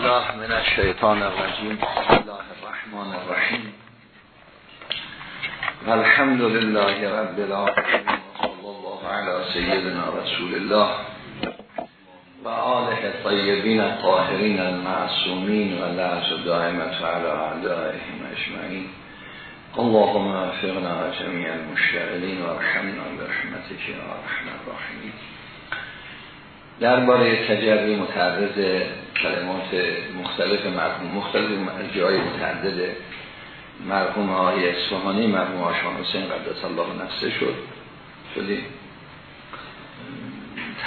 بالله من الشیطان الرجیم. بسم الله الرحمن الرحیم. والحمد لله رب العالمین صلی الله علی سیدنا رسول الله و آله طیبین الطاهرین المعصومین و لعز دائمت علی اعدائهم اجمعین. اللهم افقنا جميع المشتغلین و رحمنا برحمتك یا رحمن الرحمین درباره تجربی متعرض کلمات مختلف مرحوم مختلف جای متعدد مرحوم های اصفهانی مرحوم آشان حسین قدس الله نفسه شد. شدیم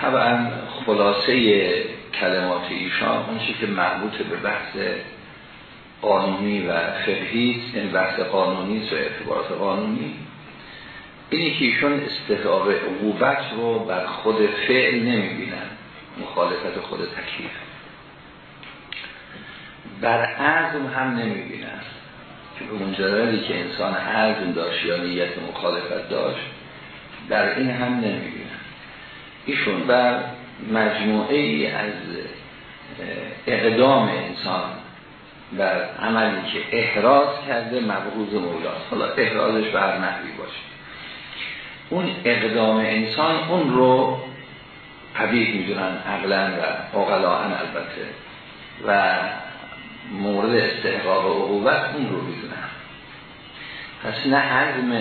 طبعا خلاصه کلمات ایشان اون که مربوط به بحث قانونی و فقهی است یعنی بحث قانونی و اعتبارات قانونی. اینی که ایشون استحقاق عقوبت رو بر خود فعل نمی‌بینن مخالفت خود تکلیف. بر عزم هم نمی‌بینن. که به مجردی که انسان عزم داشت یا نیت مخالفت داشت در این هم نمی‌بینن. ایشون بر مجموعه ای از اقدام انسان بر عملی که احراز کرده مبغوض مولاست. حالا احرازش بر نحوی باشه. اون اقدام انسان اون رو قبیح می‌دونن عقلا و اقلاعا البته. و مورد استحقاق عقوبت اون رو می‌دونن پس نه عزم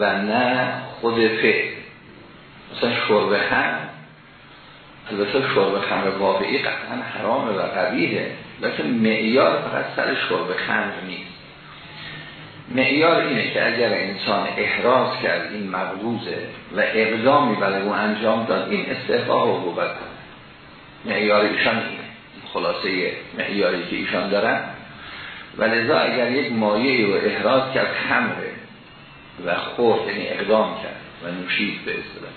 و نه خود فعل. مثلا شرب هم البته شرب خمر واقعی قطعا حرامه و قبیهه لیکن معیار فقط سر شرب خمر نیست. معیار اینه که اگر انسان احراز کرد این مغلوزه و اقدامی برای اون انجام داد این استحقاق عقوبت. معیار ایشان خلاصه معیاری که ایشان دارن. و لذا اگر یک مایه رو احراز کرد خمره و خورد یعنی اقدام کرد و نوشید به اصطلاح.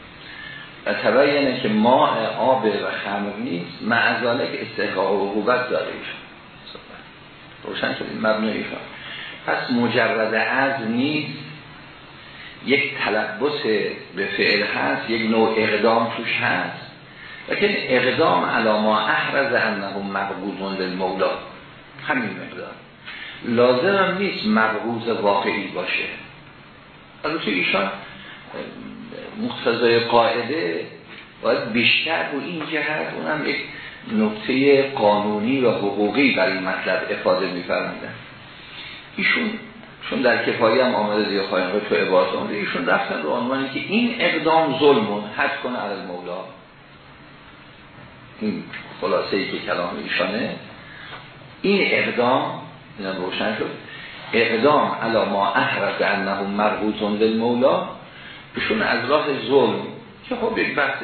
و تبینه که ماء آب و خمر نیست معذاله که استحقاق عقوبت داره ایشان. روشن شد این مبنای ایشان. پس مجرد از نیست. یک تلبس به فعل هست یک نوع اقدام توش هست. لیکن اقدام علاما احرز انه مقبوضون للمولا. همین مقدار. لازم هم نیست مقبوض واقعی باشه. البته ایشان مقتضای قاعده باید بیشتر و این جهت اونم یک نکته قانونی و حقوقی برای این مطلب افاده میفرمودن. ایشون چون در کفایی هم آمده دیگه خواهیم تو عبارت آمده ایشون رفتن رو عنوانی که این اقدام ظلمون حد کنه علی مولا. این خلاصه ای که کلام ایشانه این اقدام اینم روشن شد اقدام علا ما احرز انه مربوطون مولا ایشون از راه ظلم که خب یک بحث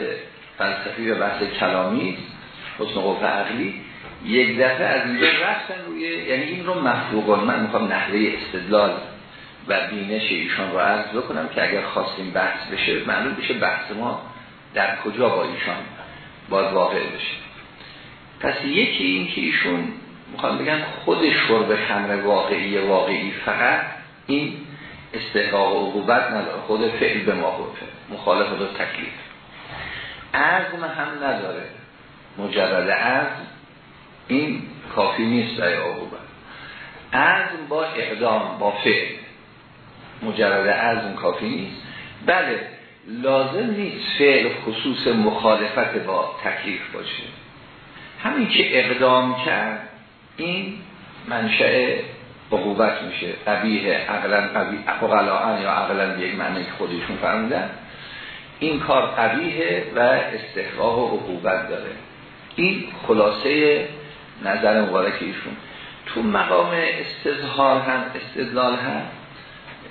فلسفی و بحث کلامی حسن قوه عقلی یک دفعه از اینجا رفتن روی یعنی این رو مفروغان من می‌خوام نحوه استدلال و بینش ایشان رو عرض بکنم که اگر خواستیم بحث بشه معلوم بشه بحث ما در کجا با ایشان باید واقع بشه پس یکی این که ایشون می‌خوام بگن خود شرب خمر واقعی واقعی فقط این استحقاق و عقوبت نداره. خود فعل به ما گفته. مخالفت و تکلیف. عزم هم نداره. مجرد عزم این کافی نیست برای عقوبت. عزم با اقدام با فعل. مجرد عزم کافی نیست. بله لازم نیست فعل خصوص مخالفت با تکلیف باشه. همین که اقدام کرد این منشأ عقوبت میشه. قبیه عقلا قبیه اقلاعن یا عقلا یک معنی که خودشون فرمودن. این کار قبیه و استحقاق و عقوبت داره. این خلاصه نظر مبارک ایشون. تو مقام استظهار هم استدلال هم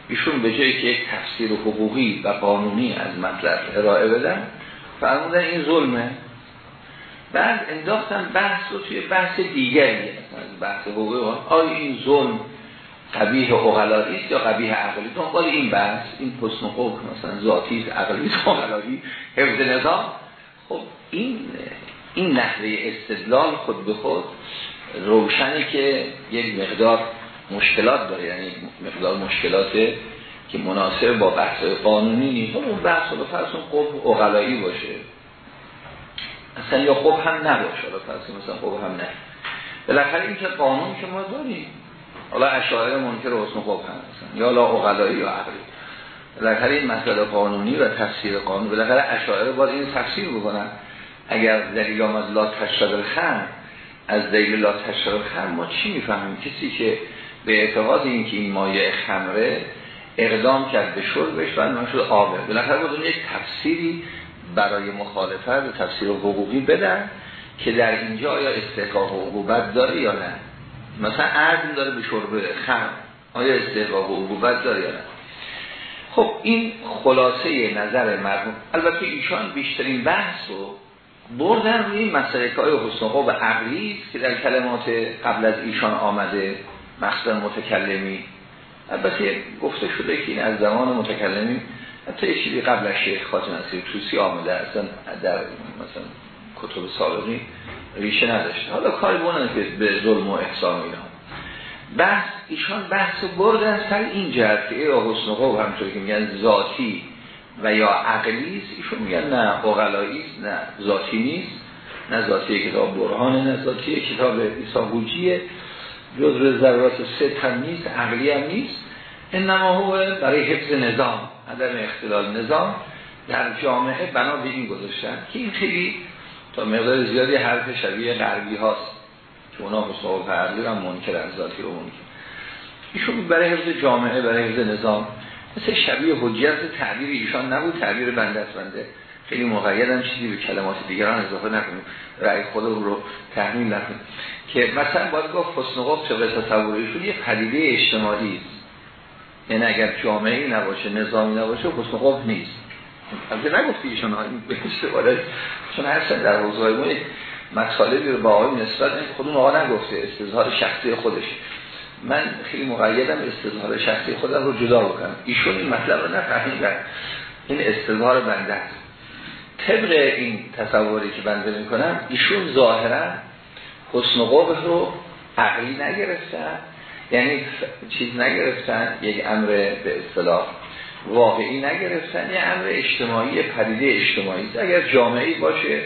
ایشون به جایی که تفسیر حقوقی و قانونی از مطلب ارائه بدن فرمودن این ظلمه. بعد انداختن بحث رو توی بحث دیگری. بحث حقوقی آیا این ظلم قبیه اغلایی است یا قبیه عقلی؟ دنبال این بحث این حسن حکم مثلا ذاتی عقلی اغلایی حفظ نظام. خب این این نحوه استدلال خود به خود روشنه که یک مقدار مشکلات داره یعنی مقدار مشکلات که مناسب با بحث قانونی نیست. اون بحث رو فرسون قب اغلایی باشه. اصلا یا قب هم نباشه فرسون مثلا قب هم نه. بالاخره این که قانون که ما داریم حالا اشاعره منکر حسن خوب هستن یا لا اقلایی یا عقلی. بالاخره این مسئله قانونی و تفسیر قانون بالاخره اشاعره باید این تفسیر بکنن. اگر دلیل آمد لا تشرب الخمر از دلیل لا تشرب الخمر ما چی می‌فهمیم؟ کسی که به اعتقاد اینکه این مایه خمره اقدام کرد به شربش و من شد آبه. بالاخره باید یک تفسیری برای مخالفت و تفسیر حقوقی بدن که در اینجا آیا استحقاق عقوبت داره یا نه. مثلا عزم داره به شرب خم آیا استحقاق عقوبت داره یا نه. خب این خلاصه نظر مرحوم. البته ایشان بیشترین بحث رو بردن روی مسئله های حسن و عقلی که در کلمات قبل از ایشان آمده. مقصد متکلمی. البته گفته شده که این از زمان متکلمی حتی چیزی قبل از شیخ خاتم نصیر توسی آمده اصلا در مثلا کتب سابقی ریشه نداشته. حالا کاری بونن که به ظلم و احسان اینا. بحث ایشان بحث بردن سر این جهت که ای حسن خوب همطور که میگن ذاتی و یا عقلی است ایشون میگن نه اقلایی نه ذاتی نیست. نه ذاتی کتاب برهان نه ذاتی کتاب ایسابوجیه جزء ضرورات سه هم نیست عقلی هم نیست. انما هو برای حفظ نظام عدم اختلال نظام در جامعه بنا به این گذاشتن که این خیلی تا مقدار زیادی حرف شبیه غربی هاست که اونا مصابه عقلی هم منکر از ذاتی رو منکر. ایشون برای حفظ جامعه برای حفظ نظام. مثل شبیه حجیت تعبیر ایشان نبود تعبیر بنده است بنده. خیلی مقیدن چیزی به کلمات دیگران اضافه نکنیم. رأی خود رو تحمیل نکنیم. که مثلا باید گفت حسن قف طبق تصوریشون یه پدیده اجتماعی است. یعنی اگر جامعه نباشه نظامی نباشه حسن نیست. البته نگفتی ایشون به استفاده چون هستن در حوزه ما مطالبی رو با آقای نسبت خودمون آقا نگفته استظهار شخصی خودش. من خیلی مقیدم استظهار شخصی خودم رو جدا بکنم. ایشون این مطلب رو نفهمیدن. این استظهار بنده است. طبق این تصوری که بنده می‌کنم ایشون ظاهرا حسن قبح رو عقلی نگرفتن. یعنی چیز نگرفتن یک امر به اصطلاح واقعی نگرفتن یه امر اجتماعی پدیده اجتماعی. اگر جامعی باشه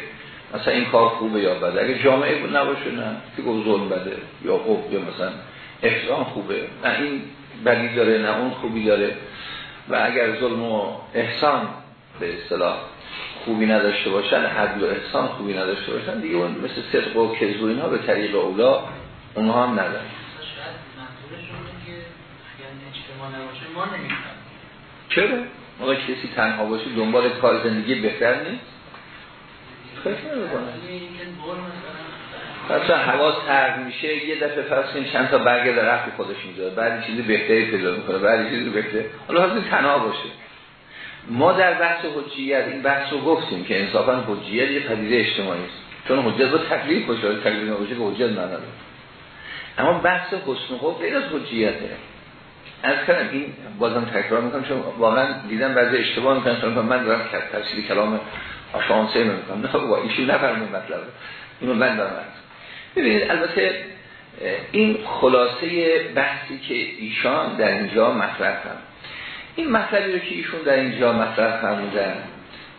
مثلا این کار خوبه یا بده. اگر جامعه نباشه نه. که گفت ظلم بده یا خوب یا مثلا احسان خوبه. نه این بدی داره نه اون خوبی داره. و اگر ظلم و احسان به اصطلاح خوبی نداشته باشن حد و احسان خوبی نداشته باشن دیگه اون مثل صدق و کذب و اینا به طریق اولا اونها هم ندارن چرا؟ موقع کسی تنها باشه دنبال کار زندگی بهتر نیست؟ خیلی مثلا حواس ترک میشه یه دفعه فرض چند تا برگ درخت خودش می‌ذاره بعد چیزی بهتری پیدا می‌کنه بعد چیزی بهتر حالا حاضر تنها باشه ما در بحث حجیت این بحث رو گفتیم که انصافا حجیت یه پدیده اجتماعی است. چون حجیت با تکلیف باشه تکلیف نباشه که حجیت نداره. اما بحث حسن خوب غیر از حجیته. از کنم این بازم تکرار می‌کنم چون واقعا دیدم بعضی اشتباه می‌کنم چون من دارم تفسیر کلام آشانسه می‌کنم. نه با ایشون نفرمون مطلب. اینو من دارم ببینید البته این خلاصه بحثی که ایشان در اینجا مطرح هم این رو که ایشون در اینجا مطرح فرمودن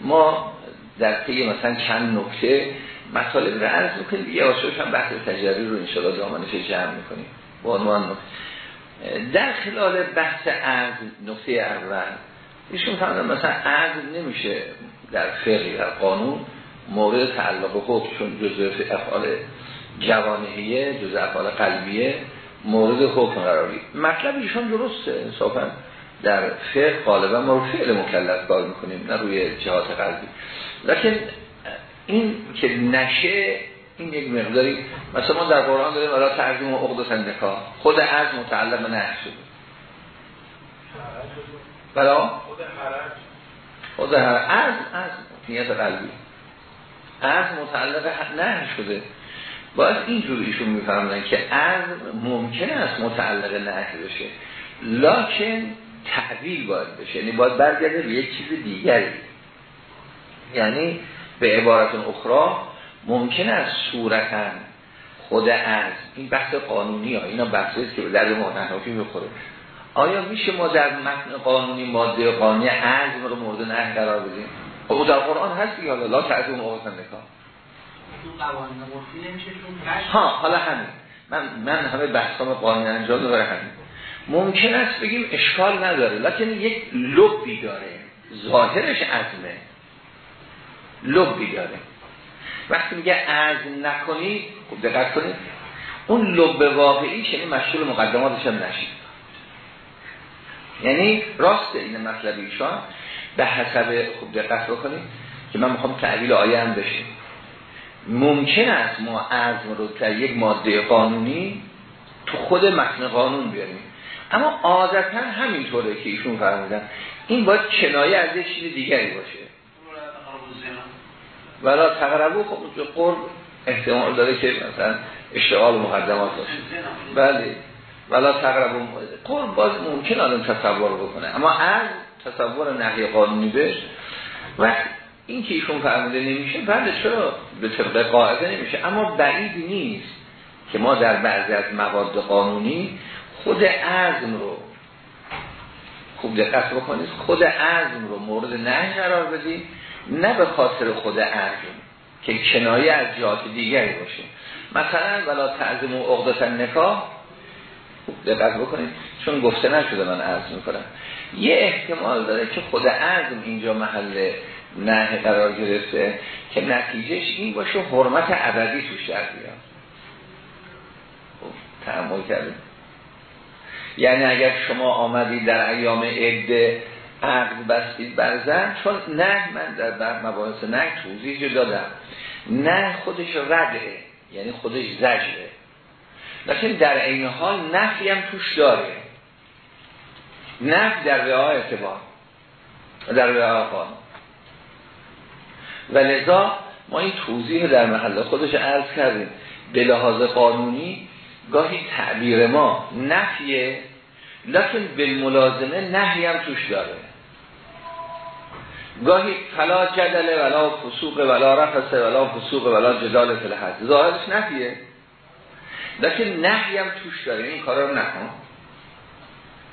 ما در طی مثلا چند نکته مطالب رو عرض می‌کنیم. یه هم بحث تجربی رو انشاءالله دامنش جمع می‌کنیم. با عنوان در خلال بحث عرض نقطه اول ایشون فرمودن مثلا عرض نمیشه در فقه در قانون مورد تعلق حکم چون جزء افعال جوانهیه جزء افعال قلبیه مورد حکم قراری. مطلب ایشان درسته انصافا. در فقه غالبا ما رو فعل مکلف کار می‌کنیم نه روی جهات قلبی لیکن این که نشه این یک مقداری مثلا ما در قرآن داریم ولا ترجمه عقد نکاح. خود از متعلق نه شده. بلا خود هر از از نیت قلبی. از متعلق نه شده. باید اینجور ایشون میفرمدن که از ممکن است متعلق نه بشه. لکن تعبیل باید بشه. یعنی باید برگرده به یک چیز دیگری. یعنی به عبارت اخرى ممکن است صورتا خود از این بحث قانونی ها اینا بحثی است که به درد محنفی می‌خوره. آیا میشه ما در متن قانونی ماده قانونی عزم رو مورد نه قرار بدیم؟ خب او در قرآن هست یا لا تعظیم اوقات نکاح ها حالا همین. من من همه بحثام قانون انجام دارم ممکن است بگیم اشکال نداره لکن یک لبی داره. ظاهرش عزمه. لبی داره. وقتی میگه عزم نکنی خوب دقت کنید. اون لب واقعی یعنی مشغول مقدماتش هم نشید. یعنی راست این مطلب ایشان به حسب خوب دقت بکنید که من می‌خوام تعبیل آیه هم بشیم ممکن است ما عزم رو که یک ماده قانونی تو خود متن قانون بیاریم. اما عادتا همینطوره که ایشون فرمودن این باید کنایه از یک چیز دیگری باشه. ولا تقربو خب قرب احتمال داره که مثلا اشتغال مقدمات باشه. بله. ولا تقربو قرب باز ممکن آدم تصور بکنه. اما از تصور نحی قانونی بش و این که ایشون فرموده نمیشه بله چرا به طبق قاعده نمیشه؟ اما بعید نیست که ما در بعضی از مواد قانونی خود عزم رو. خوب دقت بکنید. خود عزم رو مورد نه قرار بدیم نه به خاطر خود عزم که کنایه از جهات دیگری باشه. مثلا ولا تعظم و عقدت نکاح دقت بکنید. چون گفته نشده من عرض می‌کنم. یه احتمال داره که خود عزم اینجا محل نه قرار گرفته که نتیجهش این باشه حرمت ابدی توش در بیاد. خب تحمل کردیم. یعنی اگر شما آمدید در ایام عده عقد بستید بر زن چون نه من در بر مباحث نه توضیح دادم. نه خودش رده یعنی خودش زجره. لیکن در این حال نفی هم توش داره. نفی در رعای اعتبار در رعای قانون. و لذا ما این توضیح در محل خودش عرض کردیم. به لحاظ قانونی گاهی تعبیر ما نفیه لکن بالملازمه نهی هم توش داره. گاهی فلا جدل ولا فسوق ولا رفسه ولا فسوق ولا جدال فلحد ظاهرش نفیه لکن نهی هم توش داره. این کارا رو نکن.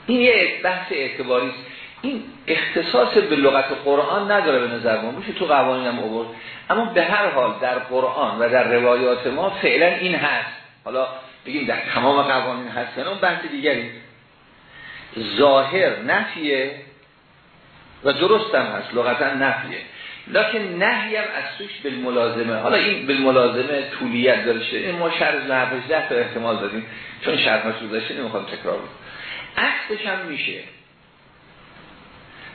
این یه بحث اعتباری این اختصاص به لغت قرآن نداره به نظر ما. میشه تو قوانین هم عبور اما به هر حال در قرآن و در روایات ما فعلا این هست. حالا بگیم در تمام قوانین هست اون بحث دیگری. ظاهر نفیه و درست هم هست لغتا نفیه. لکن نهی هم از توش بالملازمه. حالا این بالملازمه طولیت داره شده این ما شرط لحظش ده تا احتمال دادیم. چون شرط مشروع داشته نمی‌خوام تکرار بود عکسش هم میشه.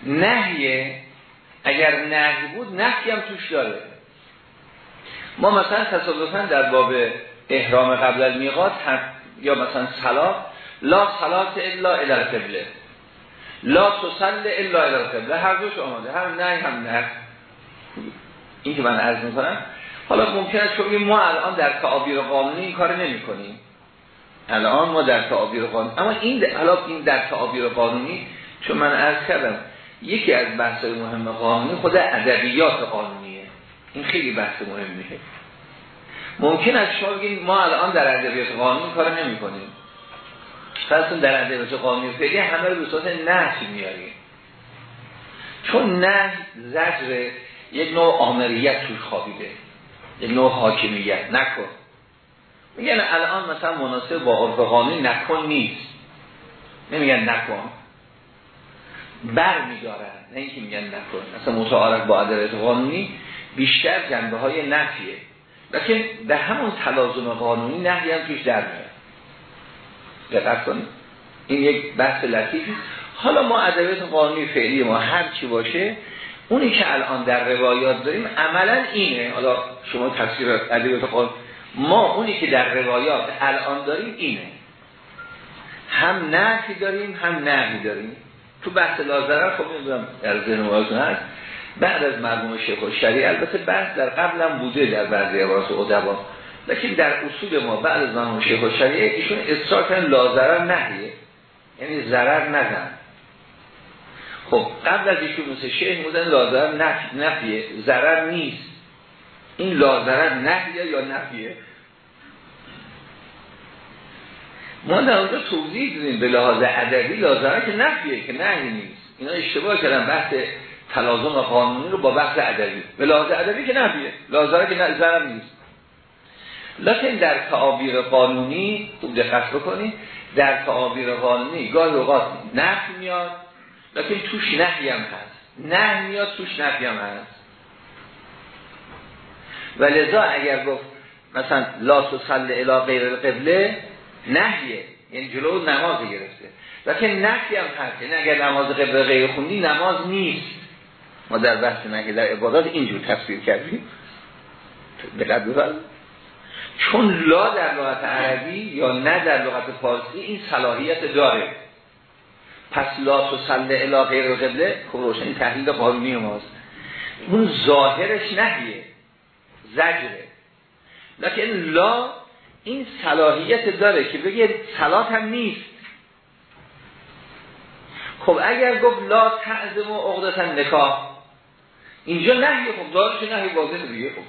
نهیه اگر نهی بود نهی هم توش داره. ما مثلا تصادفا در باب احرام قبل المیقات یا مثلا صلات لا صلات الا الى القبله. لا تصل الا الى القبله. هر دوش آماده هر نه هم نه. این که من عرض می‌کنم. حالا ممکن است چون ما الان در تعابیر قانونی این کار نمی کنیم الان ما در تعابیر قانونی اما این حالا این در تعابیر قانونی چون من عرض کردم یکی از بحث مهم قانونی خود ادبیات قانونیه. این خیلی بحث مهمیه. ممکن است شما بگید ما الان در ادبیات قانونی کار نمی کنیم. فرض در ادبیات قانونی فعلی همه رو به صورت نهی میاریم چون نه زجر یک نوع آمریت توش خوابیده. یک نوع حاکمیت. نکن. میگن الان مثلا مناسب با عرف قانونی نکن نیست. نمیگن نکن. بر میدارن. نه اینکه میگن نکن. مثلا متعارف با عدالت قانونی بیشتر جنبه های نفیه. لیکن به همون تلازم قانونی نهی هم توش در میاد. دقت کنید. این یک بحث لطیفی. حالا ما ادبیات قانونی فعلی ما هر چی باشه اونی که الان در روایات داریم عملا اینه. حالا شما تفسیر ادبیات قانون ما اونی که در روایات الان داریم اینه. هم نفی داریم هم نهی داریم. تو بحث لازره خب نمی‌دونم در ذهن هست. بعد از مرموم شیخ و شریع البته بحث در قبلم بوده در بعضی عبارات ادبا. لیکن در اصول ما بعد از مرموم شیخ و شریع ایشون اصرار نهیه. یعنی ضرر نزن خب قبل از ایشون مثل شیخ بودن لازر نفی نفیه. ضرر نیست. این لازرر نفیه یا نفیه؟ ما در اونجا توضیح دادیم به لحاظ ادبی لازره که نفیه که نهی نیست. اینا اشتباه کردن. بحث تلازم قانونی رو با بحث ادبی. به لحاظ ادبی که نفیه لازره که ضرر نیست. لکن در تعابیر قانونی خوب دقت بکنید در تعابیر قانونی گاهی اوقات نفی میاد لکن توش نهی هم هست. نه میاد توش نفی هم هست. و لذا اگر گفت مثلا لا تصل الی غیر القبله نهیه. یعنی جلو نماز گرفته. لکن نفی هم هست. یعنی اگر نماز قبله غیر خوندی نماز نیست. ما در بحث نه در عبادات اینجور تفسیر کردیم؟ دقت بفرمایید. چون لا در لغت عربی یا نه در لغت فارسی این صلاحیت داره. پس لا تصل الی غیر القبله خب روشن تحلیل قانونی ماست. اون ظاهرش نهیه زجره. لیکن لا این صلاحیت داره که بگه صلات هم نیست. خب اگر گفت لا تعظم و عقدتا نکاح اینجا نهی خب دارش نهی واضح دیگه. خب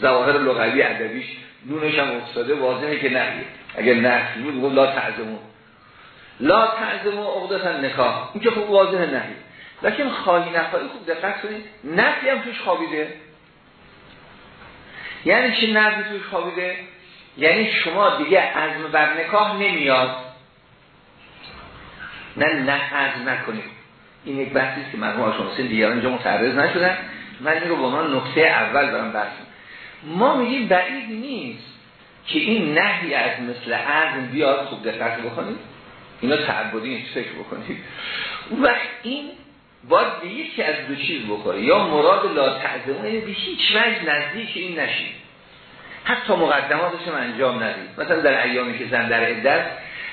ظواهر لغوی ادبیش نونش هم افتاده واضحه که نهی اگر نهی بود لا تعظم لا تعظم و عقدتا نکاح. اینجا خب واضح نهی. لیکن خواهی نخواهی خوب دقت کنید نفی هم توش خوابیده. یعنی چه نفی توش خوابیده؟ یعنی شما دیگه عزم بر نکاح نمیاد. نه نه عزم نکنید. این یک بحثی که مرحوم آشانسی دیگران اینجا متعرض نشدن. من این رو به عنوان نقطه اول برام بحث ما میگیم بعید نیست که این نهی از مثل عزم بیاد خوب دقت بکنید. اینا تعبدی نیست فکر بکنید. و این باید به یکی از دو چیز بخوره. یا مراد لا تعظمون یعنی به هیچ وجه نزدیک این نشید حتی مقدماتش انجام ندید مثلا در ایامی که زن در عدت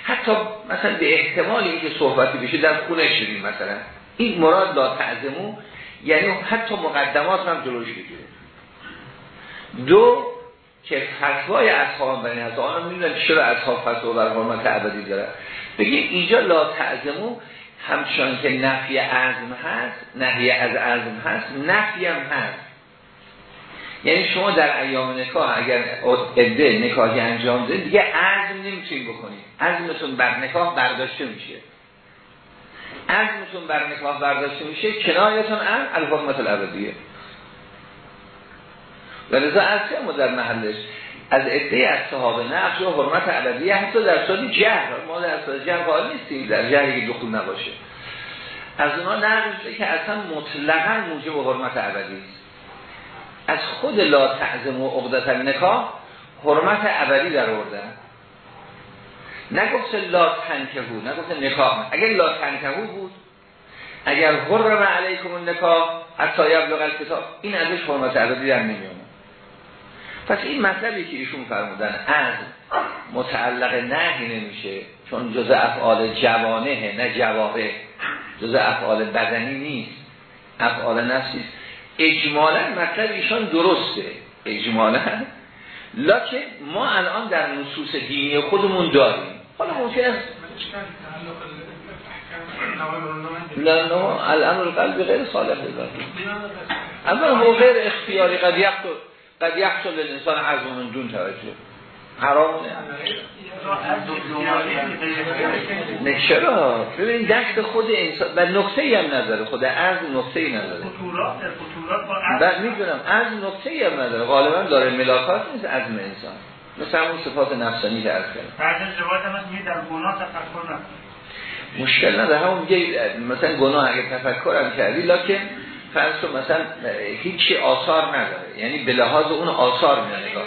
حتی مثلا به احتمال اینکه صحبتی بشه در خونه شدیم مثلا. این مراد لا تعظمون یعنی حتی مقدمات هم جلوش بگیره دو که فتوای اصحاب بنی از آن می‌دونن چرا اصحاب فتوا بر حرمت ابدی داره. بگی اینجا لا تعظمو همچنان که نفی عزم هست نهی از عزم هست نفی هم هست. یعنی شما در ایام نکاح اگر عده نکاحی انجام ده دیگه عزم نمی‌تونید بکنید. عزمتون بر نکاح برداشته میشه. عزمتون بر نکاح برداشته میشه کنایتون ان الحکمت الابدیه و لذا اصلا ما در محلش از عده از صحابه نقش و حرمت ابدیه حتی در صورت جهر. ما در صورت جهر نیستیم در جهری که دخول نباشه. از اونا نقل که اصلا مطلقا موجب حرمت ابدی است. از خود لا تعظم و عقدت نکاح حرمت ابدی در آوردن. نگفت لا تنکهو نگفت نکاح. اگر لا تنکهو بود اگر حرم علیکم النکاح حتی یبلغ الکتاب. این ازش حرمت ابدی در نمیونه پس این مطلبی که ایشون فرمودن از متعلق نهی نمیشه چون جز افعال جوانه نه جواره جز افعال بدنی نیست. افعال نفسی اجمالا مطلب ایشان درسته. اجمالا. لکه ما الان در نصوص دینی خودمون داریم. حالا ممکن است لانه الامر القلب غیر صالح اما هو غیر اختیاری قد یقتل قد یحصل للانسان عزم من دون توجه حرامونه نه. چرا؟ ببین دست خود انسان و نقطه ای هم نداره. خود از نقطه ای نداره بعد می‌دونم از نقطه ای هم نداره. غالبا داره ملاکات نیست عزم انسان. مثل همون صفات نفسانی کرد بعد از در گناه تفکر مشکل نداره. همون میگه مثلا گناه اگه تفکر هم کردی لکن فرض کن مثلا هیچی آثار نداره. یعنی به لحاظ اون آثار نگاه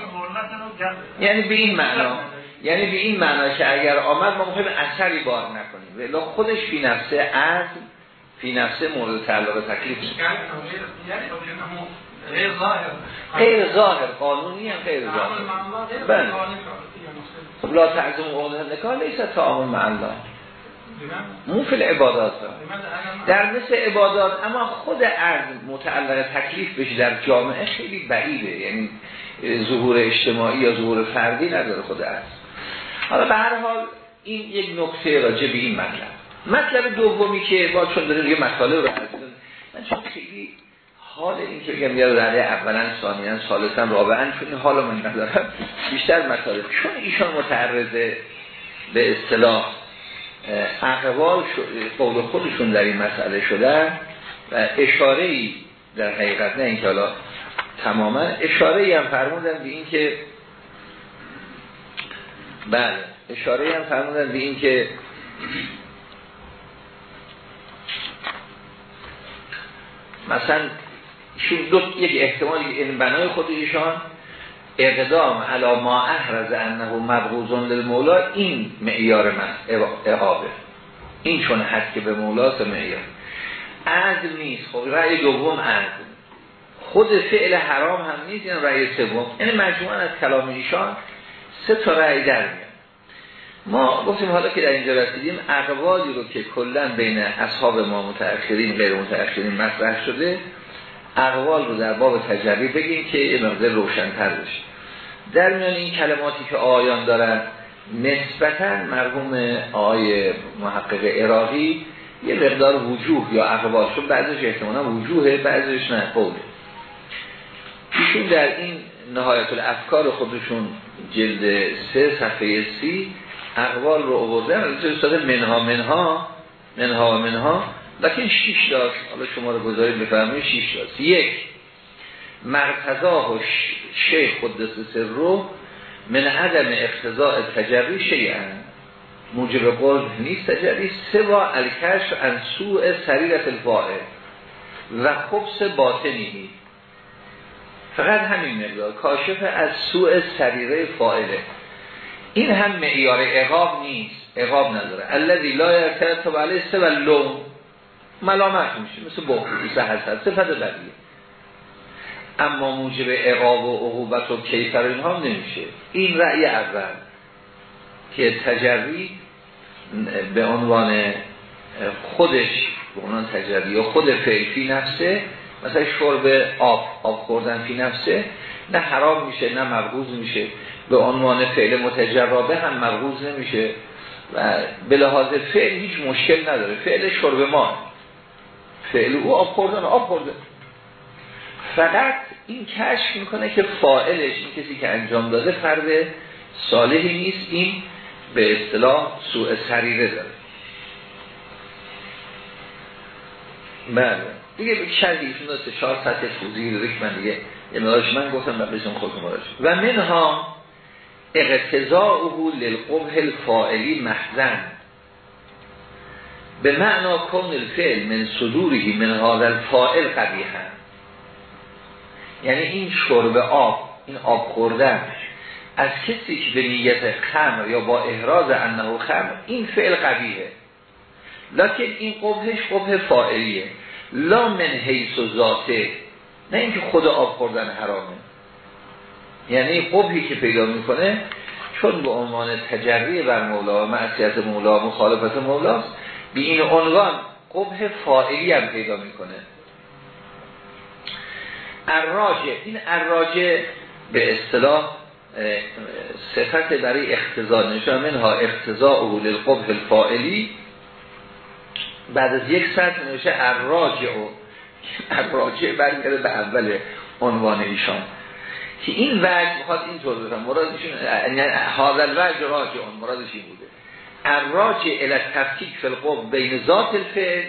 یعنی به این معنا یعنی به این معنا که اگر آمد ما ممکن اثری بار نکنیم. ولی خودش فی نفسه از فی نفسه مورد تعلق تکلیف غیر ظاهر. قانونی هم غیر ظاهر. بله. لا تعظم عقده نکاح لیست تعامل مع الله موفل عبادات در مثل عبادات اما خود عرض متعلق تکلیف بشه در جامعه خیلی بعیده. یعنی ظهور اجتماعی یا ظهور فردی نداره خود عرض. حالا به هر حال این یک نکته راجع به این مطلب. مطلب دومی که با چون داریم یه مطالب رو من چون خیلی حال این که بگم یا رده اولا ثانیا ثالثا رابعا چون این حال من ندارم بیشتر مطالب. چون ایشان متعرضه به اصطلاح اقوال قول خودشون در این مسئله شده و اشاره ای در حقیقت نه اینکه حالا تماما اشاره ای هم فرمودن به این که بله اشاره هم فرمودن به این که مثلا دو یک احتمال این بنای خود ایشان اقدام علا ما احرز انه مبغوزون للمولا این معیار من اقابه این چون هست که به مولاست معیار. عدل نیست. خب رأی دوم عدل. خود فعل حرام هم نیست این رأی سوم. یعنی مجموعا از کلام ایشان سه تا رأی در میاد. ما گفتیم حالا که در اینجا رسیدیم اقوالی رو که کلا بین اصحاب ما متأخرین غیر متأخرین مطرح شده اقوال رو در باب تجربی بگیم که یه مقدار روشن‌تر بشه. در میان این کلماتی که آیان دارن نسبتا مرحوم آقای محقق عراقی یه مقدار وجوه یا اقوال شد بعضش احتمالا وجوهه بعضش نه قوله. ایشون در این نهایت الافکار خودشون جلد سه صفحه سی اقوال رو آوردن. از منها منها منها و منها لیکن شیش داشت حالا شما رو گذارید بفرمایید شیش داشت یک مرتضا و شیخ قدس سر رو من عدم اقتضاء تجری شیعن موجب قرد نیست تجری سوا الکش انسوء سریرت الفائل و خبس باطنی فقط همین مقدار کاشف از سوء سریره فائله این هم معیار اقاب نیست اقاب نداره. الذي لا يرتبط علیه و لوم ملامت میشه. مثل بخل مثل حسد صفت بدیه. اما موجب اقاب و عقوبت و کیفر اینها نمیشه. این رأی اول که تجری به عنوان خودش به عنوان تجری یا خود فعل نفسه مثلا شرب آب آب خوردن فی نفسه نه حرام میشه نه مبغوز میشه. به عنوان فعل متجربه هم مبغوز نمیشه. و به لحاظ فعل هیچ مشکل نداره. فعل شرب ما فعل او آب خوردن آب خورده فقط این کشف می‌کنه که فائلش این کسی که انجام داده فرد صالحی نیست این به اصطلاح سوء سریره داره. بله. دیگه به ایشون داشته چهار سطح توضیحی داره که من دیگه یه مدارش من گفتم و بهشون خودم مراجع و منها او للقبه الفائلی محزن به معنا کن الفعل من صدوری من هذا الفائل قبیحه یعنی این شرب آب این آب خوردن از کسی که به نیت خمر یا با احراز انه خمر این فعل قبیه لکن این قبهش قبه فائلیه لا من حیث و ذاته. نه اینکه خود آب خوردن حرامه. یعنی قبهی که پیدا می‌کنه چون به عنوان تجری بر مولا و معصیت مولا و مخالفت مولاست به این عنوان قبه فائلی هم پیدا می‌کنه. اراجه این اراجه به اصطلاح صفت برای اختزا نشان منها اختزا اول القبه الفائلی بعد از یک سطح نوشه اراجه و اراجه برگرده به اول عنوان ایشان. که این وجه می‌خواد اینطور بزن مرادشون یعنی حاضر وجه راجه اون مرادش این بوده. اراجه الى تفکیک القبه بین ذات الفعل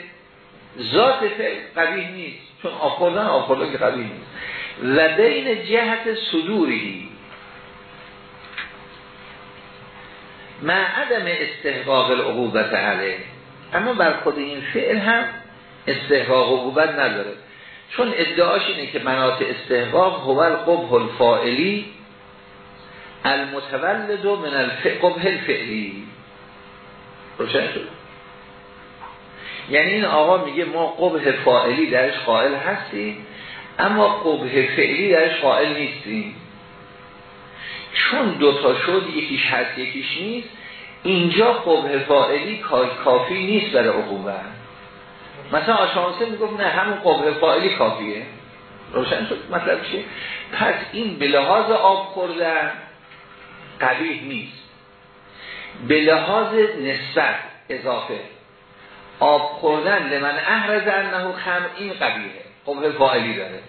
ذات فعل قبیه نیست. چون آخوردن آخوردن که قبیه نیست. و بین جهت صدوری. مع عدم استحقاق العقوبت علیه. اما بر خود این فعل هم استحقاق عقوبت نداره. چون ادعاش اینه که منات استحقاق هو القبه الفائلی المتولد من القبه الفعلی. روشن شد. یعنی این آقا میگه ما قبه فائلی درش قائل هستیم اما قبه فعلی درش قائل نیستیم. چون دوتا شد یکیش هست یکیش نیست اینجا قبه فائلی کافی نیست برای عقوبت. مثلا آشانسه می‌گفت نه همون قبه فائلی کافیه. روشن شد مطلب چیه؟ پس این به آب خوردن قبیه نیست. به لحاظ نسبت اضافه. آب خوردن لمن احرز انه خم این قبیه قبه فائلی داره.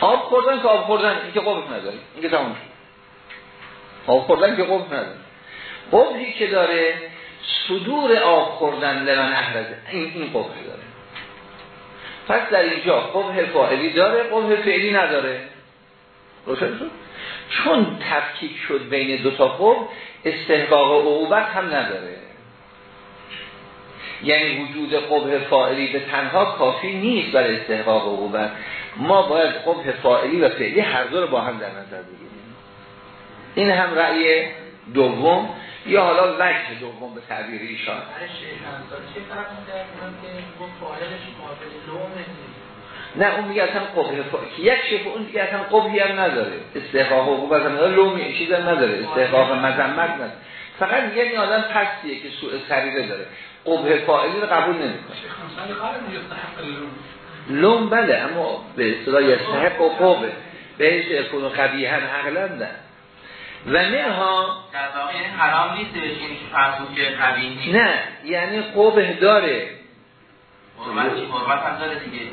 آب خوردن که آب خوردن این که قبه نداره. این که تمام شد. آب خوردن که قبه نداره. قبهی که داره صدور آب خوردن لمن احرزه این این قبه داره. پس در اینجا قبه فائلی داره قبه فعلی نداره. روشن شد؟ چون تفکیک شد بین دو تا قب استحقاق عقوبت هم نداره. یعنی وجود قبه فائلی به تنها کافی نیست برای استحقاق عقوبت. ما باید قبه فائلی و فعلی هر دو رو با هم در نظر بگیریم. این هم رأی دوم. یا حالا وجه دوم به تعبیر ایشان. نه اون میگه اصلا قبه فائلی یک شف اون دیگه اصلا قبهی هم نداره. استحقاق حقوق هم نداره لومی چیز هم نداره. استحقاق مذمت نداره. فقط میگه این آدم پستیه که سوء سریره داره. قبه فائلی رو قبول نمی‌کنه. لوم بله اما به اصطلاح یستحق و قبه بهش اکون و قبیه هم نه و منها در واقع حرام نیست بهش این که قبیه نه یعنی قبه داره.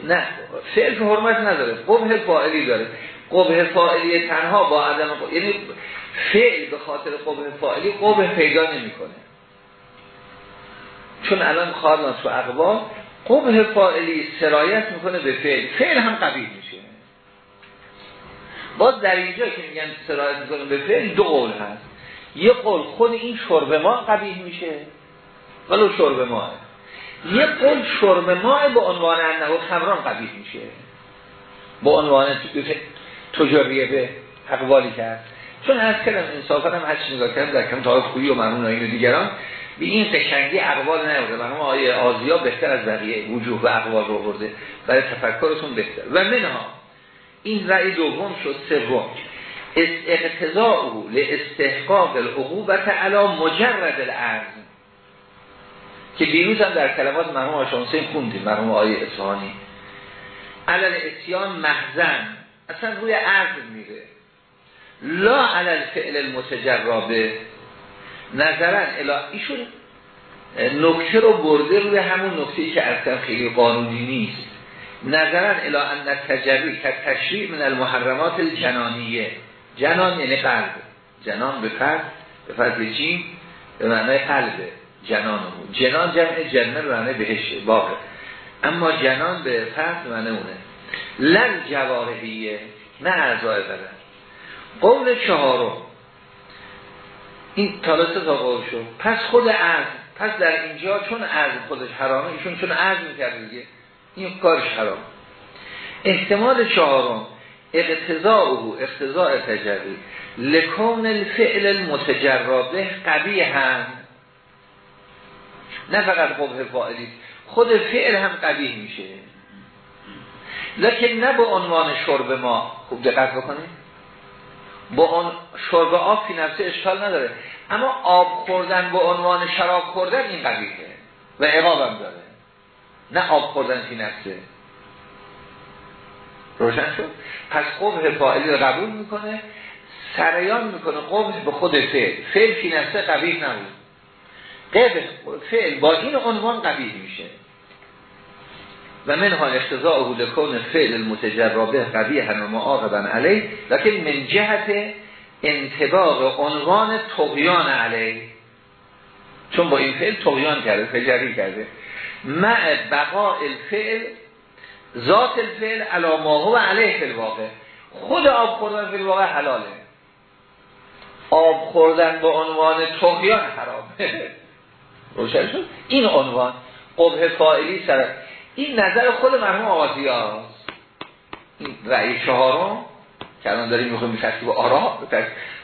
نه فعل که حرمت نداره. قبه فائلی داره. قبه فائلی تنها با عدم قبه. یعنی فعل به خاطر قبه فائلی قبه پیدا نمی‌کنه. چون الان خواهدان تو اقوال قبه فائلی سرایت می‌کنه به فعل. فعل هم قبیل میشه. باز در اینجا که میگن سرایت می‌کنه به فعل دو قول هست. یه قول خود این شرب ما قبیل میشه ولو شرب ماه یه قول شرب ماه به عنوان انه خمران قبیل میشه. به عنوان تجاریه به اقوالی کرد. چون از کلم انصافا هم هرچی نگاه کردم در کم تا خویی و مرمون و دیگران به این قشنگی اقوال نیورده. مرحوم آیه آزیا بهتر از بقیه وجوه و اقوال رو برده برای تفکرتون بهتر. و منها این رأی دوم شد سوم. اقتضاء لاستحقاق العقوبت علی مجرد الارض. که دیروز هم در کلمات مرحوم آشانسه خوندیم مرحوم آیه اصحانی علل اتیان محزن اصلا روی عرض میره. لا علل فعل المتجرابه نظرن الا ایشون نکته رو برده روی همون نکته که اصلا خیلی قانونی نیست. نظرن الا ان تجربی که تشریع من المحرمات الجنانیه. جنان یعنی قلب. جنان به فرد به فرد چی؟ به معنی قلبه جنان جنان جمع جنه به معنی بهشه باقه اما جنان به فرد معنی اونه. لن جوارحیه نه اعضای بدن. قول چهارم. این تالسه تا قول شد. پس خود عرض. پس در اینجا چون عرض خودش حرامه ایشون چون عرض می‌کرد دیگه این کارش حرام. احتمال چهارم. اقتضاء او اقتضاء تجربی لکون الفعل المتجربه قبیه هم نه فقط قبه فائلی خود فعل هم قبیه میشه. لکن نه به عنوان شرب ما خوب دقت بکنید. با اون شرب آب فی نفسه اشکال نداره. اما آب خوردن به عنوان شراب خوردن این قبیله و هم داره. نه آب خوردن فی نفسه. روشن شد؟ پس قبه فائلی رو قبول می‌کنه سریان می‌کنه قبه به خود فعل. فعل فی نفسه قبیل نبود. قبه فعل با این عنوان قبیل میشه. و منها اختزاء لکون فعل المتجربه قبیه و معاقبا علیه لکن من جهت انتباق عنوان تقیان علیه. چون با این فعل تقیان کرده فجری کرده. مع بقاء الفعل ذات الفعل علامه و علیه فی الواقع. خود آب خوردن فی الواقع حلاله. آب خوردن به عنوان تقیان حرامه. روشن شد. این عنوان قبه فائلی سر این نظر خود مرحوم آقازی هاست این رأی چهارم که الان داریم میخویم به آرا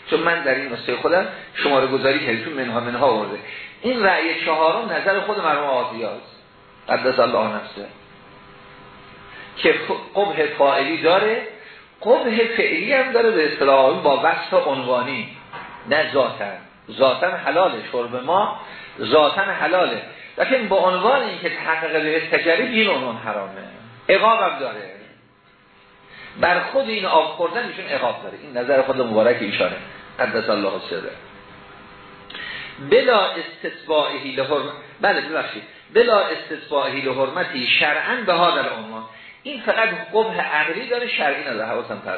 چون من در این نسخه خودم شماره گذاری کردیم چون منها منها آورده. این رأی چهارم نظر خود مرحوم آقازی هاست قدس الله نفسه. که قبه فائلی داره قبه فعلی هم داره به اصطلاح با وصف عنوانی نه ذاتن ذاتن حلاله شرب ما ذاتن حلاله. لیکن با عنوان این که تحقیق به تجربه این عنوان حرامه. اقاب هم داره. بر خود این آب خوردن ایشون اقاب داره. این نظر خود مبارک ایشانه. قدس الله سره بلا استثباعی لحرم بله ببخشید. بلا استثباعی لحرمتی شرعا به ها در عنوان این فقط قبه عقلی داره شرعی نداره حواسم پر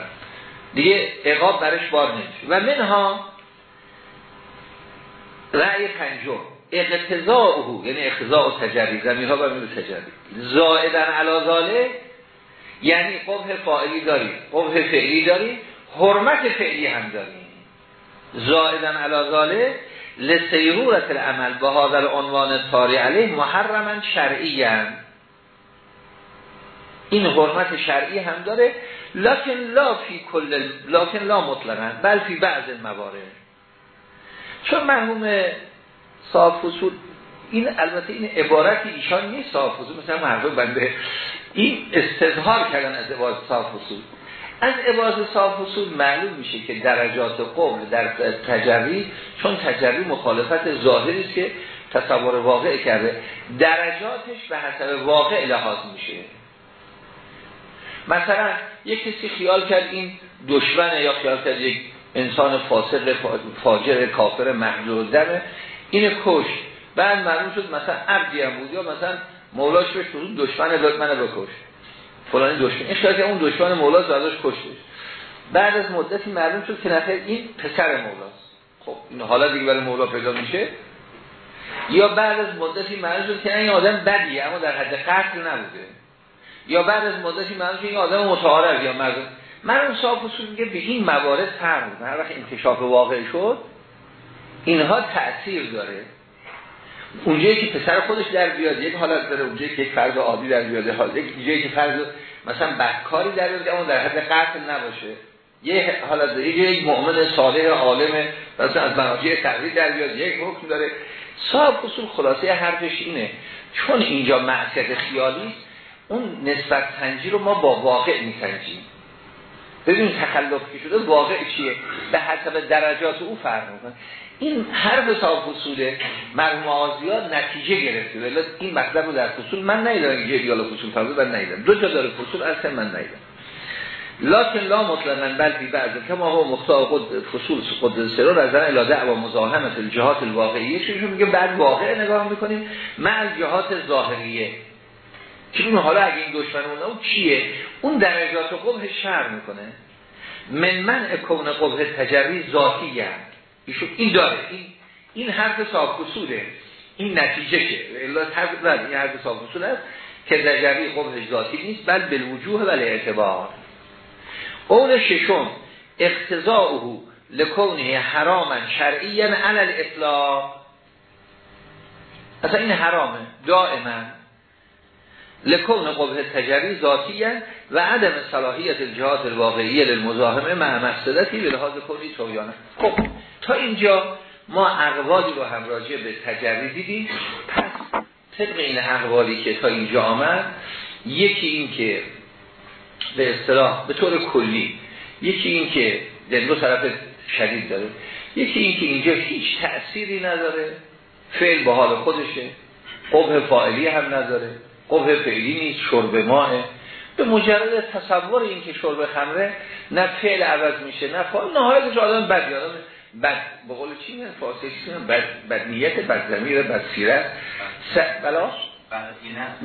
دیگه اقاب برش بار نمیشه. و منها رأی پنجم اقتضاءه یعنی اقتضاء و تجری زمین ها برمید تجری. زائدن علازاله یعنی قبه فائلی داری قبه فعلی داری حرمت فعلی هم داریم زائدن علازاله لسیرورت العمل به حاضر عنوان تاری علیه محرما شرعی هم. این حرمت شرعی هم داره لکن لا فی کل لکن لا مطلقا بل فی بعض موارد. چون مرحوم صاحب فصول این البته این عبارتی ایشان نیست صاحب فصول مثلا مرحوم بنده. این استظهار کردن از عبارت صاحب فصول از عبارت صاحب فصول معلوم میشه که درجات قبل در تجری چون تجری مخالفت ظاهری است که تصور واقع کرده درجاتش به حسب واقع لحاظ میشه. مثلا یک کسی خیال کرد این دشمنه یا خیال کرد یک انسان فاسق فاجر کافر محجور دمه این کش. بعد معلوم شد مثلا عبدی هم بود یا مثلا مولاش بهش دشمن منو بکش. فلانی دشمن. این شاید اون دشمن مولا زادش کشتش. بعد از مدتی معلوم شد که نفر این پسر مولاست. خب این حالا دیگه برای مولا پیدا میشه. یا بعد از مدتی معلوم شد که این آدم بدیه اما در حد قتل نبوده. یا بعد از مدتی معلوم شد این آدم متعارض یا مردم من اون صاحب اصول میگه به این موارد فرق هر وقت انکشاف واقع شد اینها تأثیر داره. اونجایی که پسر خودش در بیاد یک حالت داره اونجایی که یک فرد عادی در بیاد حال یک که فرد مثلا بدکاری در بیاد اما در حد قتل نباشه. یه حالت داره. یک مؤمن صالح عالم مثلا از مناجع تقریب در بیاد یک حکم داره. صاحب اصول خلاصه حرفش اینه. چون اینجا معصیت خیالی اون نسبت سنجی رو ما با واقع میسنجیم ببین تخلف که شده واقع چیه؟ به حسب درجات او فرق می‌کنه. این حرف صاحب فصول مرحوم آزیاد نتیجه گرفته. ولی این مطلب رو در فصول من نیدم اینجا دیال فصول فرض من نیدم دو جا داره فصول اصلا من نیدم لکن لا مطلقا بل بی بعض کما هو مختار خود فصول خود از الاده و مزاحمت الجهات الواقعیه چون میگه بعد واقع نگاه می‌کنیم. مع جهات ظاهریه. که حالا اگه این دشمن اون کیه؟ اون درجات قبه شر می‌کنه. من من اکون قبه تجری ذاتی هم ایشون این داره. این این حرف صاحب این نتیجه که الا حرف بعد این حرف صاحب است که تجری قبه ذاتی نیست بل بالوجوه و اعتبار قول ششم اقتضاؤه لکونه حراما شرعیا علی الاطلاق. اصلا این حرامه. دائما. لکون قبه تجری ذاتی و عدم صلاحیت الجهات الواقعی للمزاحمه مع مقصدتی به لحاظ کنی تویانه خب تا اینجا ما اقوالی رو هم راجع به تجری دیدیم. پس طبق این اقوالی که تا اینجا آمد یکی این که به اصطلاح به طور کلی یکی این که دو طرف شدید داره یکی این که اینجا هیچ تأثیری نداره فعل به حال خودشه قبه فائلی هم نداره. قبه فعلی نیست شرب ماه. به مجرد تصور این که شرب خمره نه فعل عوض میشه نه فعل نهایتش آدم بدی آدم بد. به قول چی میگن؟ فاسد بد بد نیت بد ضمیر بد سیرت بلا؟